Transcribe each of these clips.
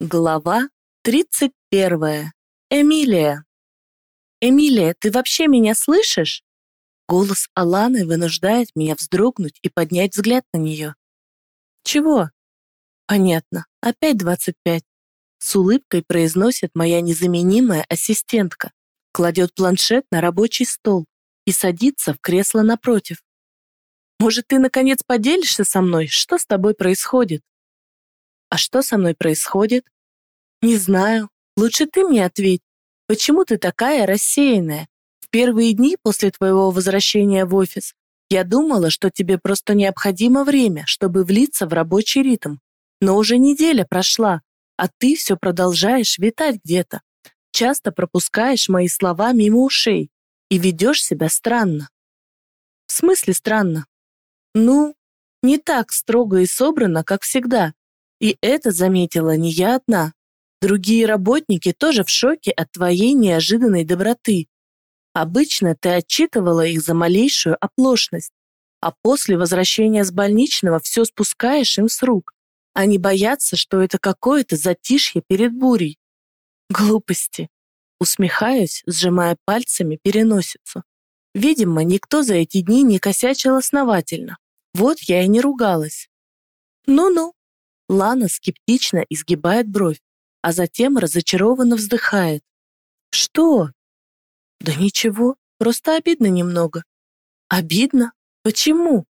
Глава 31. Эмилия. «Эмилия, ты вообще меня слышишь?» Голос Аланы вынуждает меня вздрогнуть и поднять взгляд на нее. «Чего?» «Понятно. Опять 25». С улыбкой произносит моя незаменимая ассистентка, кладет планшет на рабочий стол и садится в кресло напротив. «Может, ты, наконец, поделишься со мной, что с тобой происходит?» А что со мной происходит? Не знаю. Лучше ты мне ответь. Почему ты такая рассеянная? В первые дни после твоего возвращения в офис я думала, что тебе просто необходимо время, чтобы влиться в рабочий ритм. Но уже неделя прошла, а ты все продолжаешь витать где-то. Часто пропускаешь мои слова мимо ушей и ведешь себя странно. В смысле странно? Ну, не так строго и собрано, как всегда. И это заметила не я одна. Другие работники тоже в шоке от твоей неожиданной доброты. Обычно ты отчитывала их за малейшую оплошность, а после возвращения с больничного все спускаешь им с рук. Они боятся, что это какое-то затишье перед бурей. Глупости. Усмехаюсь, сжимая пальцами переносицу. Видимо, никто за эти дни не косячил основательно. Вот я и не ругалась. Ну-ну, Лана скептично изгибает бровь, а затем разочарованно вздыхает. «Что?» «Да ничего, просто обидно немного». «Обидно? Почему?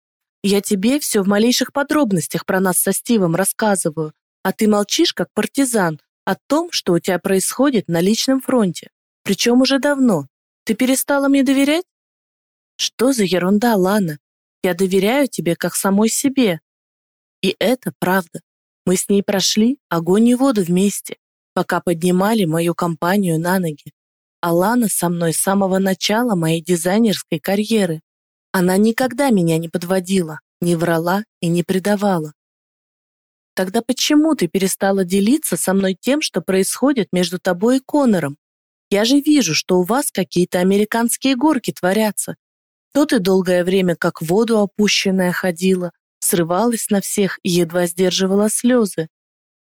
Я тебе все в малейших подробностях про нас со Стивом рассказываю, а ты молчишь, как партизан, о том, что у тебя происходит на личном фронте. Причем уже давно. Ты перестала мне доверять?» «Что за ерунда, Лана? Я доверяю тебе как самой себе». И это правда. Мы с ней прошли огонь и воду вместе, пока поднимали мою компанию на ноги. Алана со мной с самого начала моей дизайнерской карьеры. Она никогда меня не подводила, не врала и не предавала. Тогда почему ты перестала делиться со мной тем, что происходит между тобой и Конором? Я же вижу, что у вас какие-то американские горки творятся. То ты долгое время как в воду опущенная ходила, срывалась на всех и едва сдерживала слезы,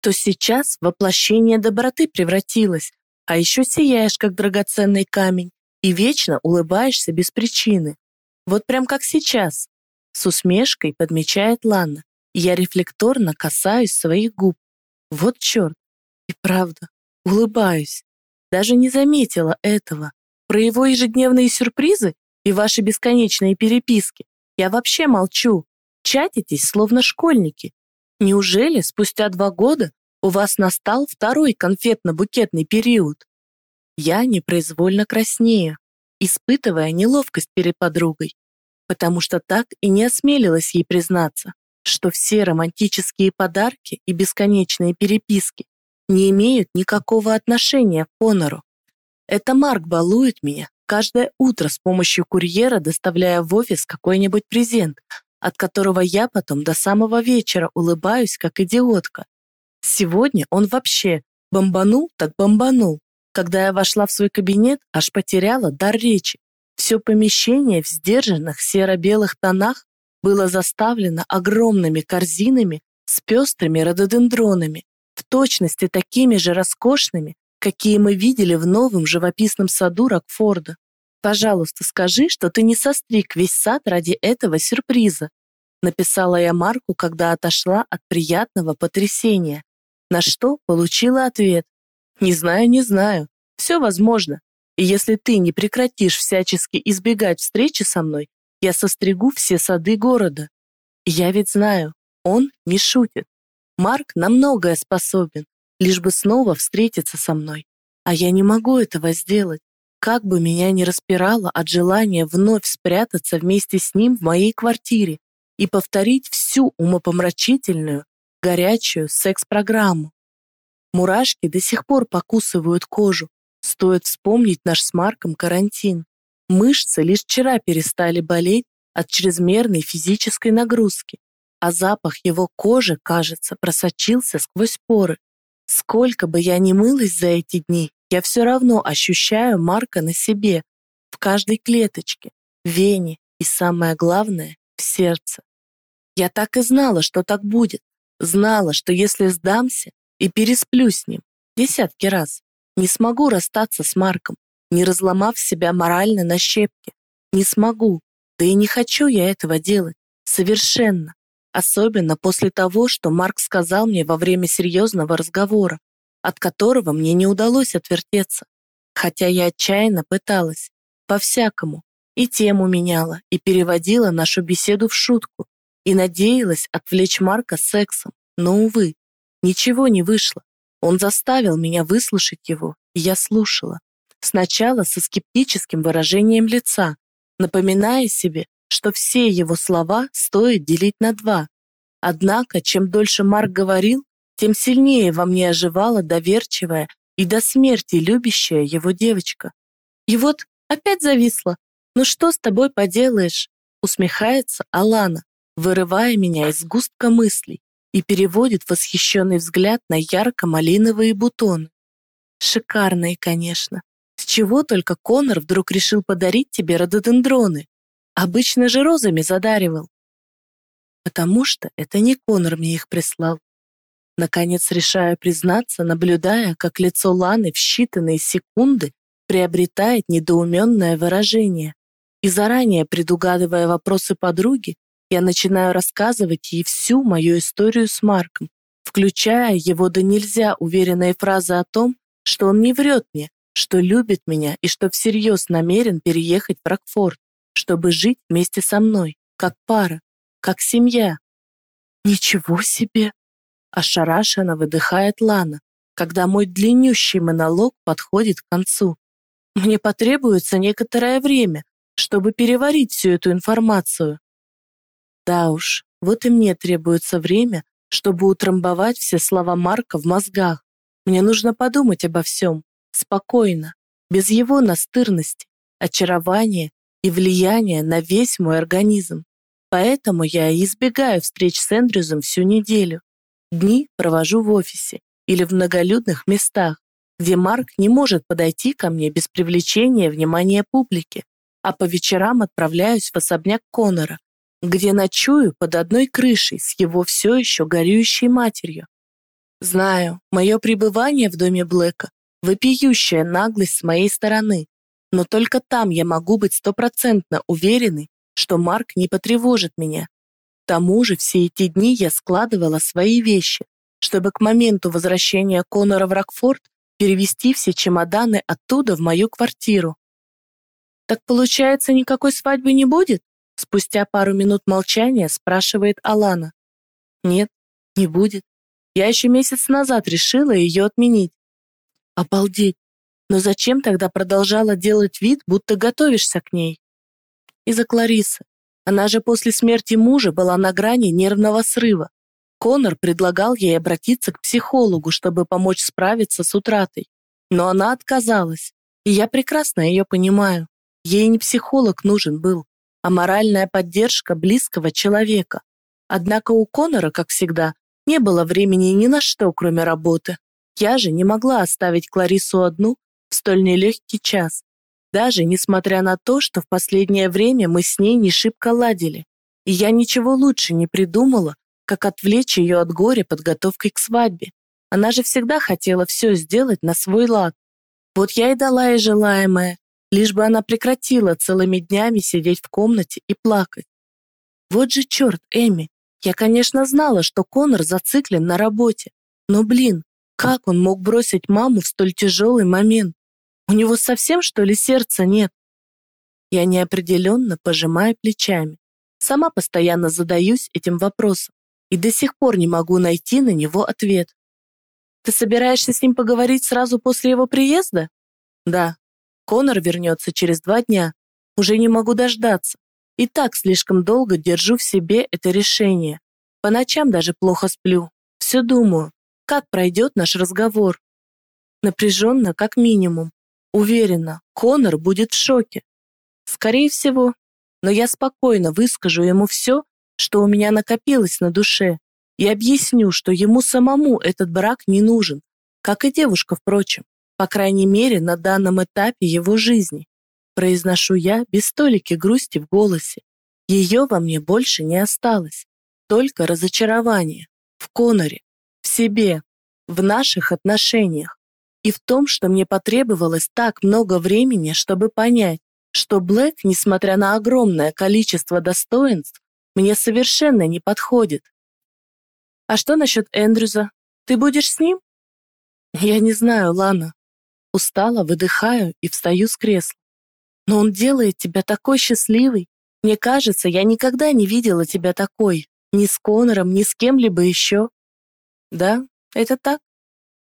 то сейчас воплощение доброты превратилось, а еще сияешь, как драгоценный камень, и вечно улыбаешься без причины. Вот прям как сейчас. С усмешкой подмечает Лана, я рефлекторно касаюсь своих губ. Вот черт. И правда, улыбаюсь. Даже не заметила этого. Про его ежедневные сюрпризы и ваши бесконечные переписки я вообще молчу. Чатитесь, словно школьники. Неужели спустя два года у вас настал второй конфетно-букетный период? Я непроизвольно краснею, испытывая неловкость перед подругой, потому что так и не осмелилась ей признаться, что все романтические подарки и бесконечные переписки не имеют никакого отношения к Конору. Это Марк балует меня каждое утро с помощью курьера, доставляя в офис какой-нибудь презент, от которого я потом до самого вечера улыбаюсь, как идиотка. Сегодня он вообще бомбанул так бомбанул. Когда я вошла в свой кабинет, аж потеряла дар речи. Все помещение в сдержанных серо-белых тонах было заставлено огромными корзинами с пестрыми рододендронами, в точности такими же роскошными, какие мы видели в новом живописном саду Рокфорда. Пожалуйста, скажи, что ты не состриг весь сад ради этого сюрприза. Написала я Марку, когда отошла от приятного потрясения, на что получила ответ. Не знаю, не знаю. Все возможно. И если ты не прекратишь всячески избегать встречи со мной, я состригу все сады города. Я ведь знаю, он не шутит. Марк на многое способен, лишь бы снова встретиться со мной. А я не могу этого сделать. Как бы меня ни распирало от желания вновь спрятаться вместе с ним в моей квартире и повторить всю умопомрачительную, горячую секс-программу. Мурашки до сих пор покусывают кожу, стоит вспомнить наш с Марком карантин. Мышцы лишь вчера перестали болеть от чрезмерной физической нагрузки, а запах его кожи, кажется, просочился сквозь поры. Сколько бы я ни мылась за эти дни, я все равно ощущаю Марка на себе, в каждой клеточке, вене и, самое главное, в сердце. Я так и знала, что так будет. Знала, что если сдамся, и пересплю с ним десятки раз. Не смогу расстаться с Марком, не разломав себя морально на щепки. Не смогу, да и не хочу я этого делать. Совершенно. Особенно после того, что Марк сказал мне во время серьезного разговора, от которого мне не удалось отвертеться. Хотя я отчаянно пыталась. По-всякому. И тему меняла, и переводила нашу беседу в шутку, и надеялась отвлечь Марка сексом. Но, увы, ничего не вышло. Он заставил меня выслушать его, и я слушала. Сначала со скептическим выражением лица, напоминая себе, что все его слова стоит делить на два. Однако, чем дольше Марк говорил, тем сильнее во мне оживала доверчивая и до смерти любящая его девочка. И вот опять зависла. «Ну что с тобой поделаешь?» усмехается Алана, вырывая меня из густка мыслей и переводит восхищенный взгляд на ярко-малиновые бутоны. Шикарные, конечно. С чего только Конор вдруг решил подарить тебе рододендроны? Обычно же розами задаривал. Потому что это не Конор мне их прислал. Наконец решаю признаться, наблюдая, как лицо Ланы в считанные секунды приобретает недоуменное выражение. И заранее предугадывая вопросы подруги, я начинаю рассказывать ей всю мою историю с Марком, включая его до нельзя уверенные фразы о том, что он не врет мне, что любит меня и что всерьез намерен переехать в Рокфорд, чтобы жить вместе со мной, как пара, как семья. Ничего себе! Ошарашенно выдыхает Лана, когда мой длиннющий монолог подходит к концу. Мне потребуется некоторое время, чтобы переварить всю эту информацию. Да уж, вот и мне требуется время, чтобы утрамбовать все слова Марка в мозгах. Мне нужно подумать обо всем, спокойно, без его настырности, очарования и влияния на весь мой организм. Поэтому я избегаю встреч с Эндрюзом всю неделю. Дни провожу в офисе или в многолюдных местах, где Марк не может подойти ко мне без привлечения внимания публики, а по вечерам отправляюсь в особняк Конора, где ночую под одной крышей с его все еще горюющей матерью. Знаю, мое пребывание в доме Блэка – вопиющая наглость с моей стороны, но только там я могу быть стопроцентно уверенной, что Марк не потревожит меня. Тому же все эти дни я складывала свои вещи, чтобы к моменту возвращения Конора в Рокфорд перевести все чемоданы оттуда в мою квартиру. Так получается, никакой свадьбы не будет? Спустя пару минут молчания спрашивает Алана. Нет, не будет. Я еще месяц назад решила ее отменить. Обалдеть. Но зачем тогда продолжала делать вид, будто готовишься к ней? Из-за Кларисы. Она же после смерти мужа была на грани нервного срыва. Конор предлагал ей обратиться к психологу, чтобы помочь справиться с утратой. Но она отказалась. И я прекрасно ее понимаю. Ей не психолог нужен был, а моральная поддержка близкого человека. Однако у Конора, как всегда, не было времени ни на что, кроме работы. Я же не могла оставить Кларису одну в столь нелегкий час, даже несмотря на то, что в последнее время мы с ней не шибко ладили. И я ничего лучше не придумала, как отвлечь ее от горя подготовкой к свадьбе. Она же всегда хотела все сделать на свой лад. Вот я и дала ей желаемое, лишь бы она прекратила целыми днями сидеть в комнате и плакать. Вот же черт, Эми, я, конечно, знала, что Конор зациклен на работе, но, блин, как он мог бросить маму в столь тяжелый момент? У него совсем, что ли, сердца нет? Я неопределенно пожимаю плечами. Сама постоянно задаюсь этим вопросом и до сих пор не могу найти на него ответ. Ты собираешься с ним поговорить сразу после его приезда? Да, Конор вернется через два дня. Уже не могу дождаться. И так слишком долго держу в себе это решение. По ночам даже плохо сплю. Все думаю, как пройдет наш разговор. Напряженно, как минимум. Уверена, Конор будет в шоке. Скорее всего. Но я спокойно выскажу ему все, что у меня накопилось на душе, и объясню, что ему самому этот брак не нужен, как и девушка, впрочем по крайней мере, на данном этапе его жизни. Произношу я без столики грусти в голосе. Ее во мне больше не осталось. Только разочарование. В Коноре. В себе. в наших отношениях и в том, что мне потребовалось так много времени, чтобы понять, что Блэк, несмотря на огромное количество достоинств, мне совершенно не подходит. А что насчет Эндрюза? Ты будешь с ним? Я не знаю, Лана. Устала, выдыхаю и встаю с кресла. Но он делает тебя такой счастливой. Мне кажется, я никогда не видела тебя такой. Ни с Конором, ни с кем-либо еще. Да, это так.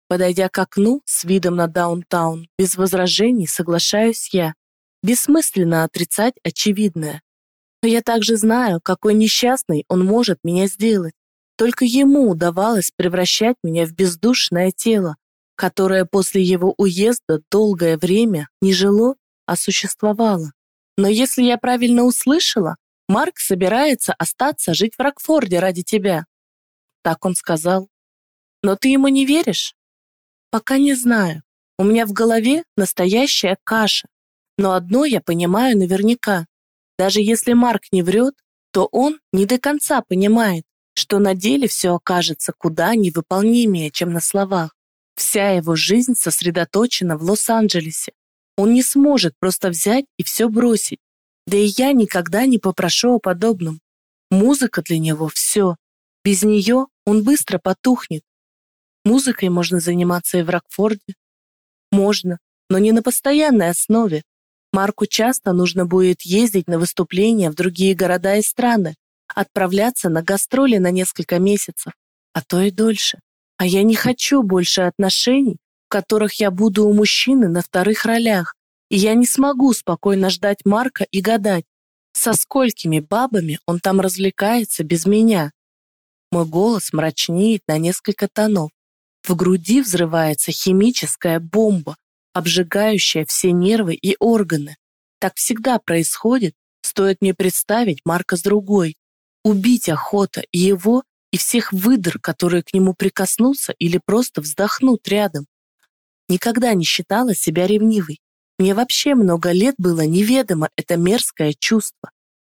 Подойдя к окну с видом на даунтаун, без возражений соглашаюсь я. Бессмысленно отрицать очевидное. Но я также знаю, какой несчастный он может меня сделать. Только ему удавалось превращать меня в бездушное тело, которое после его уезда долгое время не жило, а существовало. Но если я правильно услышала, Марк собирается остаться жить в Рокфорде ради тебя. Так он сказал. Но ты ему не веришь? Пока не знаю. У меня в голове настоящая каша. Но одно я понимаю наверняка. Даже если Марк не врет, то он не до конца понимает, что на деле все окажется куда невыполнимее, чем на словах. Вся его жизнь сосредоточена в Лос-Анджелесе. Он не сможет просто взять и все бросить. Да и я никогда не попрошу о подобном. Музыка для него — все. Без нее он быстро потухнет. Музыкой можно заниматься и в Рокфорде. Можно, но не на постоянной основе. Марку часто нужно будет ездить на выступления в другие города и страны, отправляться на гастроли на несколько месяцев, а то и дольше. А я не хочу больше отношений, в которых я буду у мужчины на вторых ролях, и я не смогу спокойно ждать Марка и гадать, со сколькими бабами он там развлекается без меня. Мой голос мрачнеет на несколько тонов. В груди взрывается химическая бомба, обжигающая все нервы и органы. Так всегда происходит, стоит мне представить Марка с другой. Убить охота и его, и всех выдр, которые к нему прикоснутся или просто вздохнут рядом. Никогда не считала себя ревнивой. Мне вообще много лет было неведомо это мерзкое чувство.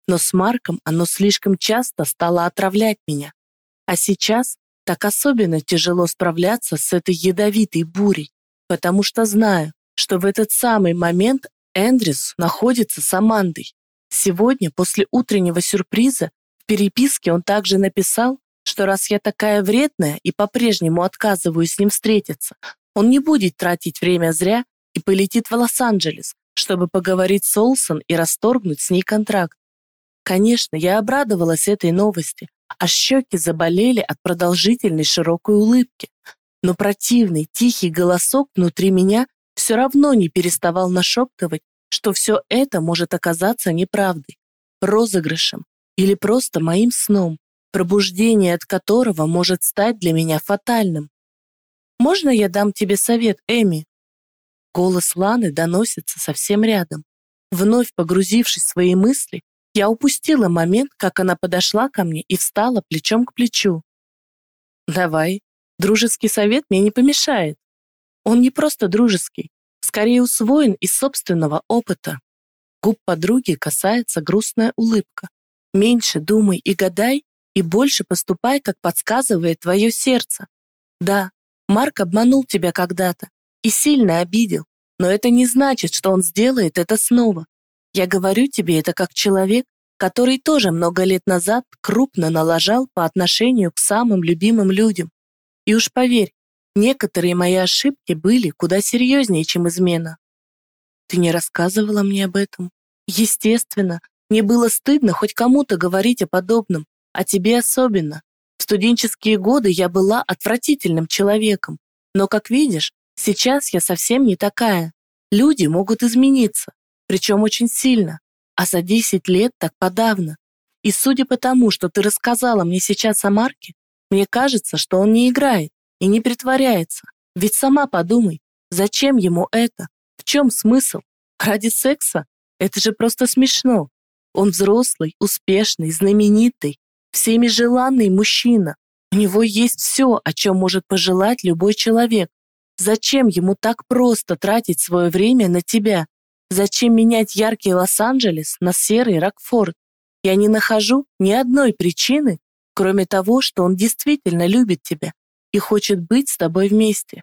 Но с Марком оно слишком часто стало отравлять меня. А сейчас так особенно тяжело справляться с этой ядовитой бурей потому что знаю, что в этот самый момент Эндрюс находится с Амандой. Сегодня, после утреннего сюрприза, в переписке он также написал, что раз я такая вредная и по-прежнему отказываюсь с ним встретиться, он не будет тратить время зря и полетит в Лос-Анджелес, чтобы поговорить с Олсон и расторгнуть с ней контракт. Конечно, я обрадовалась этой новости, а щеки заболели от продолжительной широкой улыбки но противный, тихий голосок внутри меня все равно не переставал нашептывать, что все это может оказаться неправдой, розыгрышем или просто моим сном, пробуждение от которого может стать для меня фатальным. «Можно я дам тебе совет, Эми?» Голос Ланы доносится совсем рядом. Вновь погрузившись в свои мысли, я упустила момент, как она подошла ко мне и встала плечом к плечу. «Давай», Дружеский совет мне не помешает. Он не просто дружеский, скорее усвоен из собственного опыта. Губ подруги касается грустная улыбка. Меньше думай и гадай, и больше поступай, как подсказывает твое сердце. Да, Марк обманул тебя когда-то и сильно обидел, но это не значит, что он сделает это снова. Я говорю тебе это как человек, который тоже много лет назад крупно налажал по отношению к самым любимым людям. И уж поверь, некоторые мои ошибки были куда серьезнее, чем измена. Ты не рассказывала мне об этом? Естественно, мне было стыдно хоть кому-то говорить о подобном, а тебе особенно. В студенческие годы я была отвратительным человеком, но, как видишь, сейчас я совсем не такая. Люди могут измениться, причем очень сильно, а за 10 лет так подавно. И судя по тому, что ты рассказала мне сейчас о Марке, мне кажется, что он не играет и не притворяется. Ведь сама подумай, зачем ему это? В чем смысл? Ради секса? Это же просто смешно. Он взрослый, успешный, знаменитый, всеми желанный мужчина. У него есть все, о чем может пожелать любой человек. Зачем ему так просто тратить свое время на тебя? Зачем менять яркий Лос-Анджелес на серый Рокфорд? Я не нахожу ни одной причины, кроме того, что он действительно любит тебя и хочет быть с тобой вместе.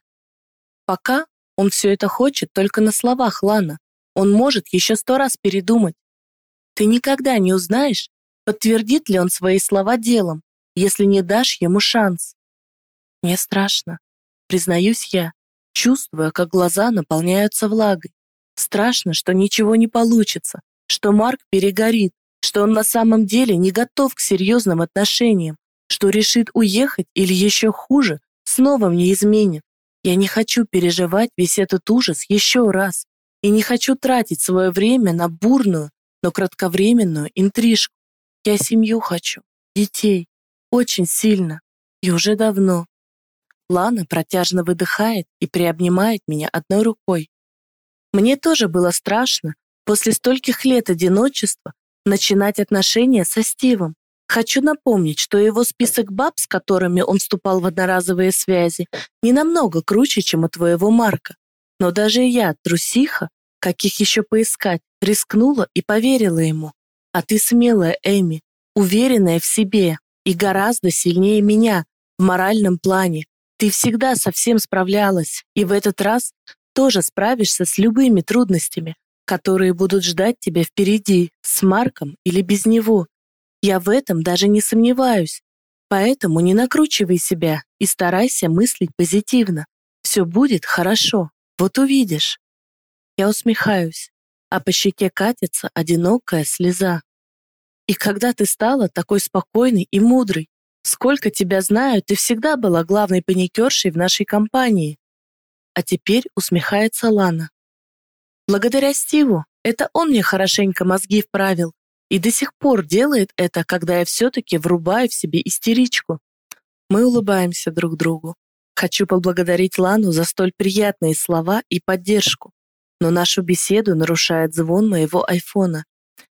Пока он все это хочет только на словах, Лана. Он может еще сто раз передумать. Ты никогда не узнаешь, подтвердит ли он свои слова делом, если не дашь ему шанс. Мне страшно, признаюсь я, чувствуя, как глаза наполняются влагой. Страшно, что ничего не получится, что Марк перегорит, что он на самом деле не готов к серьезным отношениям, что решит уехать или еще хуже, снова мне изменит. Я не хочу переживать весь этот ужас еще раз и не хочу тратить свое время на бурную, но кратковременную интрижку. Я семью хочу, детей, очень сильно и уже давно. Лана протяжно выдыхает и приобнимает меня одной рукой. Мне тоже было страшно после стольких лет одиночества начинать отношения со Стивом. Хочу напомнить, что его список баб, с которыми он вступал в одноразовые связи, не намного круче, чем у твоего Марка. Но даже я, трусиха, каких еще поискать, рискнула и поверила ему. А ты смелая, Эми, уверенная в себе и гораздо сильнее меня в моральном плане. Ты всегда со всем справлялась, и в этот раз тоже справишься с любыми трудностями, которые будут ждать тебя впереди, с Марком или без него. Я в этом даже не сомневаюсь. Поэтому не накручивай себя и старайся мыслить позитивно. Все будет хорошо, вот увидишь. Я усмехаюсь, а по щеке катится одинокая слеза. И когда ты стала такой спокойной и мудрой, сколько тебя знаю, ты всегда была главной паникершей в нашей компании. А теперь усмехается Лана. Благодаря Стиву, это он мне хорошенько мозги вправил, и до сих пор делает это, когда я все-таки врубаю в себе истеричку. Мы улыбаемся друг другу. Хочу поблагодарить Лану за столь приятные слова и поддержку. Но нашу беседу нарушает звон моего айфона.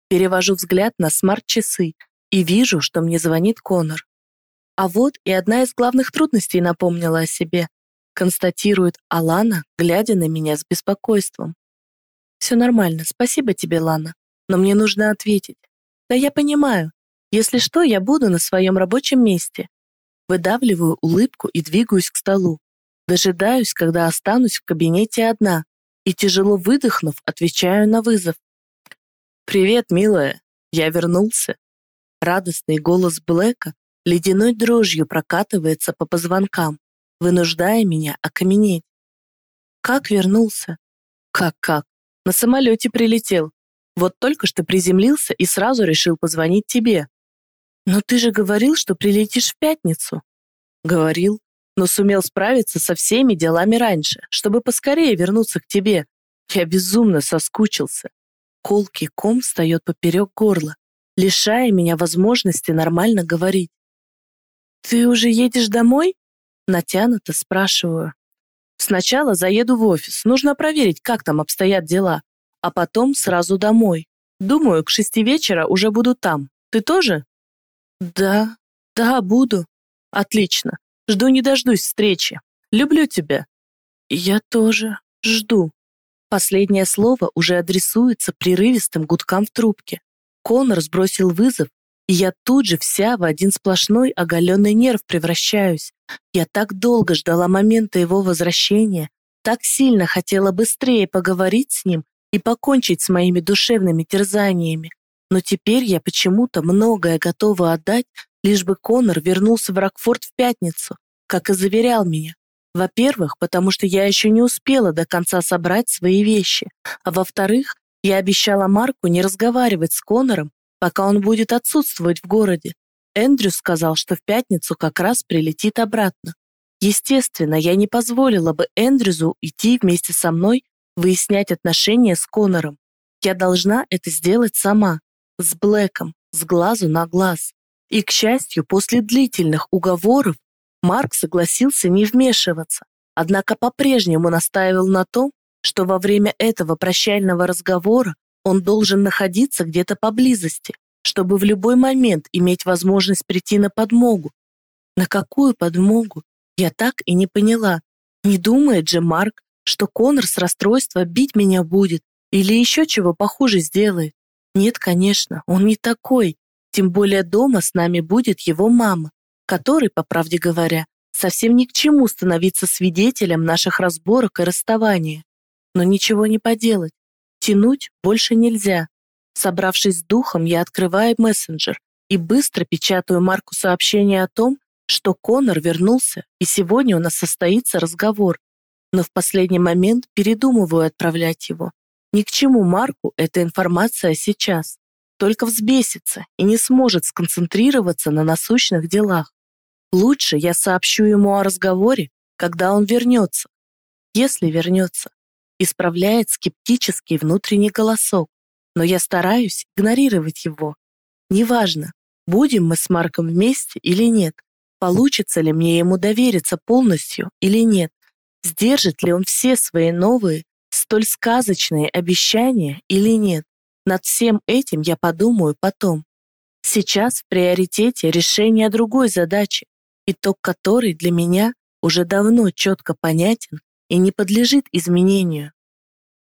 Перевожу взгляд на смарт-часы и вижу, что мне звонит Конор. А вот и одна из главных трудностей напомнила о себе. Констатирует Алана, глядя на меня с беспокойством. «Все нормально, спасибо тебе, Лана но мне нужно ответить. Да я понимаю. Если что, я буду на своем рабочем месте. Выдавливаю улыбку и двигаюсь к столу. Дожидаюсь, когда останусь в кабинете одна, и тяжело выдохнув, отвечаю на вызов. «Привет, милая, я вернулся». Радостный голос Блэка ледяной дрожью прокатывается по позвонкам, вынуждая меня окаменеть. «Как вернулся?» «Как-как? На самолете прилетел. Вот только что приземлился и сразу решил позвонить тебе. Но ты же говорил, что прилетишь в пятницу. Говорил, но сумел справиться со всеми делами раньше, чтобы поскорее вернуться к тебе. Я безумно соскучился. Колкий ком встает поперек горла, лишая меня возможности нормально говорить. «Ты уже едешь домой?» Натянуто спрашиваю. «Сначала заеду в офис. Нужно проверить, как там обстоят дела а потом сразу домой. Думаю, к шести вечера уже буду там. Ты тоже? Да, да, буду. Отлично. Жду не дождусь встречи. Люблю тебя. Я тоже жду. Последнее слово уже адресуется прерывистым гудкам в трубке. Конор сбросил вызов, и я тут же вся в один сплошной оголенный нерв превращаюсь. Я так долго ждала момента его возвращения, так сильно хотела быстрее поговорить с ним и покончить с моими душевными терзаниями. Но теперь я почему-то многое готова отдать, лишь бы Конор вернулся в Рокфорд в пятницу, как и заверял меня. Во-первых, потому что я еще не успела до конца собрать свои вещи, а во-вторых, я обещала Марку не разговаривать с Конором, пока он будет отсутствовать в городе. Эндрю сказал, что в пятницу как раз прилетит обратно. Естественно, я не позволила бы Эндрюзу идти вместе со мной выяснять отношения с Конором. Я должна это сделать сама, с Блэком, с глазу на глаз. И, к счастью, после длительных уговоров Марк согласился не вмешиваться, однако по-прежнему настаивал на том, что во время этого прощального разговора он должен находиться где-то поблизости, чтобы в любой момент иметь возможность прийти на подмогу. На какую подмогу? Я так и не поняла. Не думает же Марк, что Конор с расстройства бить меня будет или еще чего похуже сделает. Нет, конечно, он не такой. Тем более дома с нами будет его мама, которой, по правде говоря, Совсем ни к чему становиться свидетелем наших разборок и расставания. Но ничего не поделать. Тянуть больше нельзя. Собравшись с духом, я открываю мессенджер и быстро печатаю Марку сообщение о том, что Конор вернулся, и сегодня у нас состоится разговор. Но в последний момент передумываю отправлять его. Ни к чему Марку эта информация сейчас. Только взбесится и не сможет сконцентрироваться на насущных делах. Лучше я сообщу ему о разговоре, когда он вернется. Если вернется. Исправляет скептический внутренний голосок. Но я стараюсь игнорировать его. Неважно, будем мы с Марком вместе или нет, получится ли мне ему довериться полностью или нет, сдержит ли он все свои новые, столь сказочные обещания или нет. Над всем этим я подумаю потом. Сейчас в приоритете решение другой задачи, итог которой для меня уже давно четко понятен и не подлежит изменению.